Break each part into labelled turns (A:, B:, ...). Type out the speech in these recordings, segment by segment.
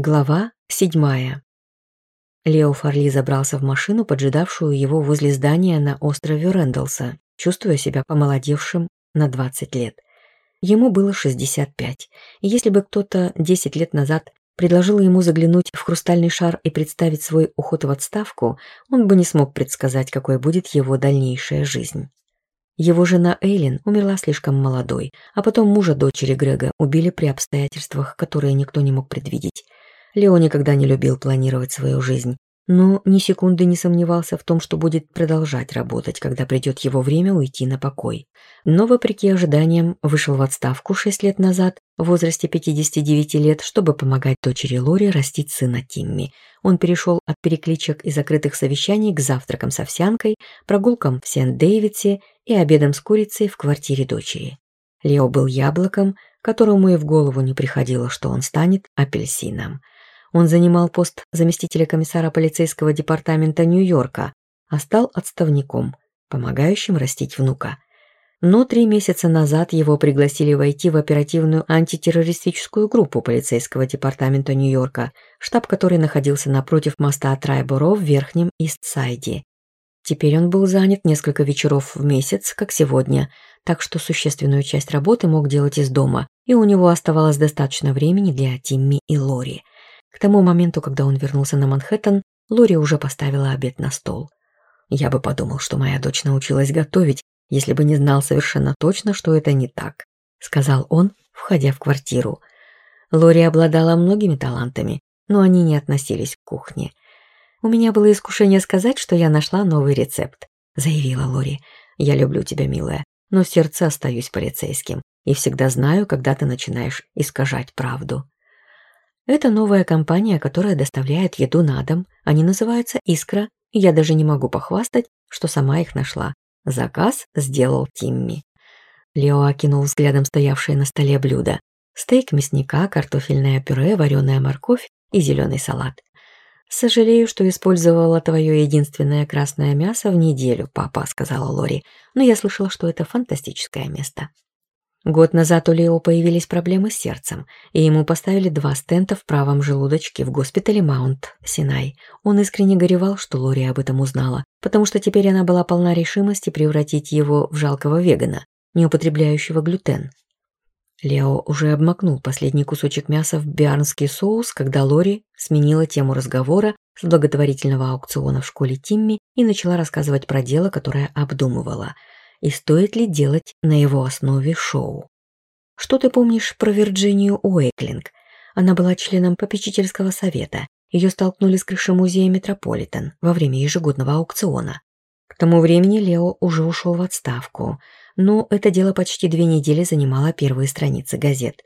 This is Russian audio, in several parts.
A: Глава седьмая. Лео Фарли забрался в машину, поджидавшую его возле здания на острове Рэндалса, чувствуя себя помолодевшим на 20 лет. Ему было 65, и если бы кто-то 10 лет назад предложил ему заглянуть в хрустальный шар и представить свой уход в отставку, он бы не смог предсказать, какой будет его дальнейшая жизнь. Его жена Эйлин умерла слишком молодой, а потом мужа дочери Грега убили при обстоятельствах, которые никто не мог предвидеть. Лео никогда не любил планировать свою жизнь, но ни секунды не сомневался в том, что будет продолжать работать, когда придет его время уйти на покой. Но, вопреки ожиданиям, вышел в отставку 6 лет назад, в возрасте 59 лет, чтобы помогать дочери Лори растить сына Тимми. Он перешел от перекличек и закрытых совещаний к завтракам с овсянкой, прогулкам в Сент-Дэвидсе и обедам с курицей в квартире дочери. Лео был яблоком, которому и в голову не приходило, что он станет апельсином – он занимал пост заместителя комиссара полицейского департамента Нью-Йорка, а стал отставником, помогающим растить внука. Но три месяца назад его пригласили войти в оперативную антитеррористическую группу полицейского департамента Нью-Йорка, штаб которой находился напротив моста Трайборо в Верхнем Ист-Сайде. Теперь он был занят несколько вечеров в месяц, как сегодня, так что существенную часть работы мог делать из дома, и у него оставалось достаточно времени для Тимми и Лори – к тому моменту, когда он вернулся на Манхэттен, Лори уже поставила обед на стол. Я бы подумал, что моя дочь научилась готовить, если бы не знал совершенно точно, что это не так, сказал он, входя в квартиру. Лори обладала многими талантами, но они не относились к кухне. У меня было искушение сказать, что я нашла новый рецепт, заявила Лори. Я люблю тебя, милая, но в сердце остаюсь полицейским и всегда знаю, когда ты начинаешь искажать правду. Это новая компания, которая доставляет еду на дом. Они называются «Искра». Я даже не могу похвастать, что сама их нашла. Заказ сделал Тимми. Лео окинул взглядом стоявшее на столе блюдо: Стейк мясника, картофельное пюре, вареная морковь и зеленый салат. «Сожалею, что использовала твое единственное красное мясо в неделю, папа», — сказала Лори. «Но я слышала, что это фантастическое место». Год назад у Лео появились проблемы с сердцем, и ему поставили два стента в правом желудочке в госпитале Маунт, Синай. Он искренне горевал, что Лори об этом узнала, потому что теперь она была полна решимости превратить его в жалкого вегана, не употребляющего глютен. Лео уже обмакнул последний кусочек мяса в биарнский соус, когда Лори сменила тему разговора с благотворительного аукциона в школе Тимми и начала рассказывать про дело, которое обдумывала – и стоит ли делать на его основе шоу. Что ты помнишь про Вирджинию Уэйклинг? Она была членом попечительского совета. Ее столкнули с крыши музея «Метрополитен» во время ежегодного аукциона. К тому времени Лео уже ушел в отставку, но это дело почти две недели занимало первые страницы газет.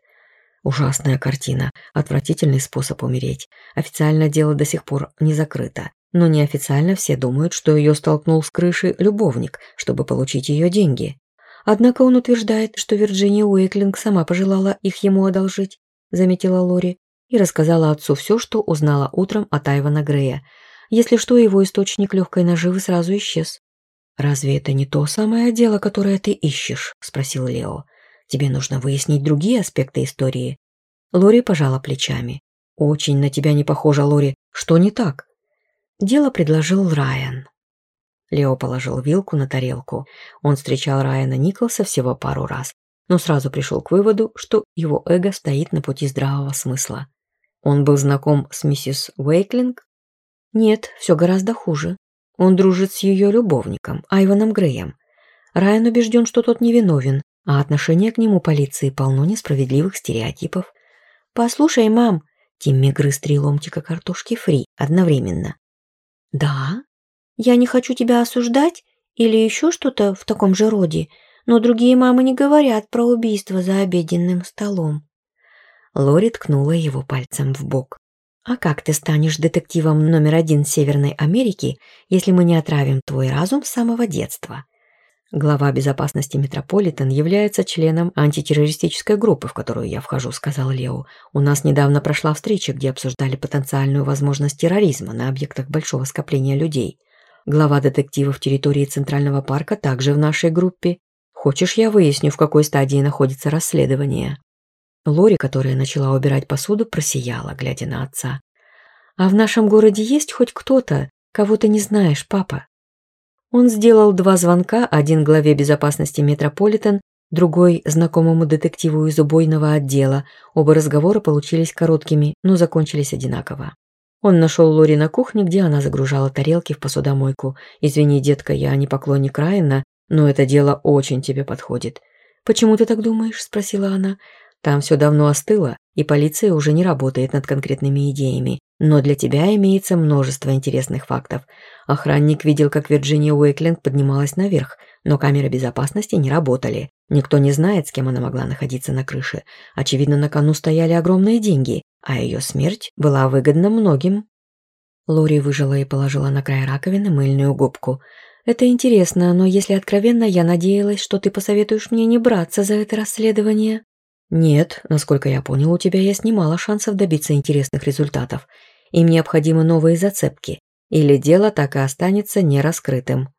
A: Ужасная картина, отвратительный способ умереть. Официально дело до сих пор не закрыто но неофициально все думают, что ее столкнул с крыши любовник, чтобы получить ее деньги. Однако он утверждает, что Вирджиния Уэклинг сама пожелала их ему одолжить, заметила Лори, и рассказала отцу все, что узнала утром от Айвана Грея. Если что, его источник легкой наживы сразу исчез. «Разве это не то самое дело, которое ты ищешь?» – спросил Лео. «Тебе нужно выяснить другие аспекты истории». Лори пожала плечами. «Очень на тебя не похоже, Лори. Что не так?» Дело предложил Райан. Лео положил вилку на тарелку. Он встречал Райана Николса всего пару раз, но сразу пришел к выводу, что его эго стоит на пути здравого смысла. Он был знаком с миссис Уэйклинг? Нет, все гораздо хуже. Он дружит с ее любовником, Айваном Греем. Райан убежден, что тот невиновен, а отношение к нему полиции полно несправедливых стереотипов. «Послушай, мам!» Тимми грыз три ломтика картошки фри одновременно. «Да? Я не хочу тебя осуждать или еще что-то в таком же роде, но другие мамы не говорят про убийство за обеденным столом». Лори ткнула его пальцем в бок. «А как ты станешь детективом номер один Северной Америки, если мы не Глава безопасности метрополитен является членом антитеррористической группы, в которую я вхожу, сказал Лео. У нас недавно прошла встреча, где обсуждали потенциальную возможность терроризма на объектах большого скопления людей. Глава детективов территории Центрального парка также в нашей группе. Хочешь, я выясню, в какой стадии находится расследование? Лори, которая начала убирать посуду, просияла, глядя на отца. А в нашем городе есть хоть кто-то, кого ты не знаешь, папа? Он сделал два звонка, один главе безопасности Метрополитен, другой – знакомому детективу из убойного отдела. Оба разговора получились короткими, но закончились одинаково. Он нашел Лори на кухне, где она загружала тарелки в посудомойку. «Извини, детка, я не поклонник Райана, но это дело очень тебе подходит». «Почему ты так думаешь?» – спросила она. «Там все давно остыло, и полиция уже не работает над конкретными идеями. Но для тебя имеется множество интересных фактов. Охранник видел, как Вирджиния Уэйклинг поднималась наверх, но камеры безопасности не работали. Никто не знает, с кем она могла находиться на крыше. Очевидно, на кону стояли огромные деньги, а ее смерть была выгодна многим. Лори выжила и положила на край раковины мыльную губку. «Это интересно, но если откровенно, я надеялась, что ты посоветуешь мне не браться за это расследование». «Нет, насколько я понял, у тебя есть немало шансов добиться интересных результатов им необходимы новые зацепки, или дело так и останется нераскрытым.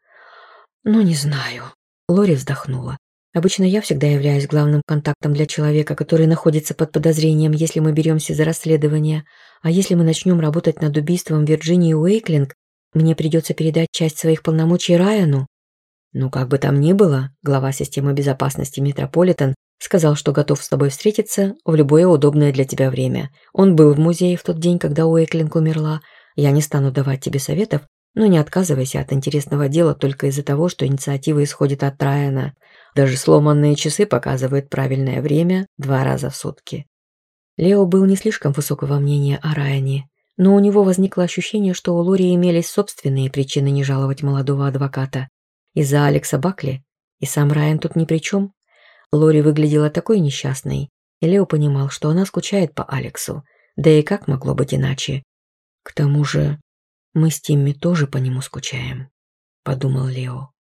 A: «Ну, не знаю», — Лори вздохнула. «Обычно я всегда являюсь главным контактом для человека, который находится под подозрением, если мы беремся за расследование. А если мы начнем работать над убийством Вирджинии Уэйклинг, мне придется передать часть своих полномочий Райану». Ну, как бы там ни было, глава системы безопасности Метрополитен Сказал, что готов с тобой встретиться в любое удобное для тебя время. Он был в музее в тот день, когда Уэклинг умерла. Я не стану давать тебе советов, но не отказывайся от интересного дела только из-за того, что инициатива исходит от Райана. Даже сломанные часы показывают правильное время два раза в сутки. Лео был не слишком высокого мнения о Райане, но у него возникло ощущение, что у Лори имелись собственные причины не жаловать молодого адвоката. Из-за Алекса Бакли и сам Райан тут ни при чем. Лори выглядела такой несчастной, и Лео понимал, что она скучает по Алексу, да и как могло быть иначе. «К тому же мы с Тимми тоже по нему скучаем», – подумал Лео.